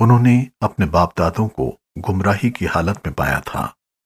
उन्होंने अपने बाप दादों को गुमराही की हालत में पाया था।